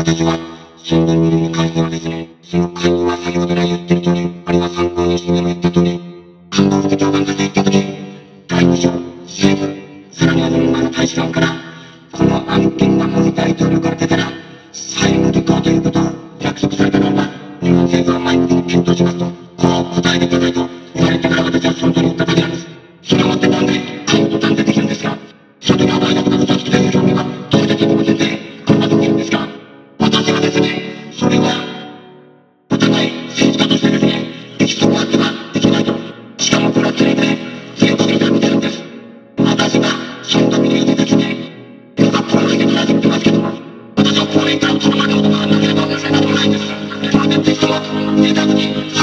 私は、新聞無にのしてはですね、その管理は先ほど来言ってるとり、あれは参考にしてもらったとね、官房副長官が行ったとき、外務省、政府、さらには文の大使館から、この案件はモニター協力を受けたら、債務履行ということを約束されたのは、日本政府は前向きに検討しますと、こう答えてくださいと言われてから私はその通り言っただけなんです。それをもってなんで、会をタンできるんですが、それが場合だとか、組織のな表現は、どうして結構先生、Thank you.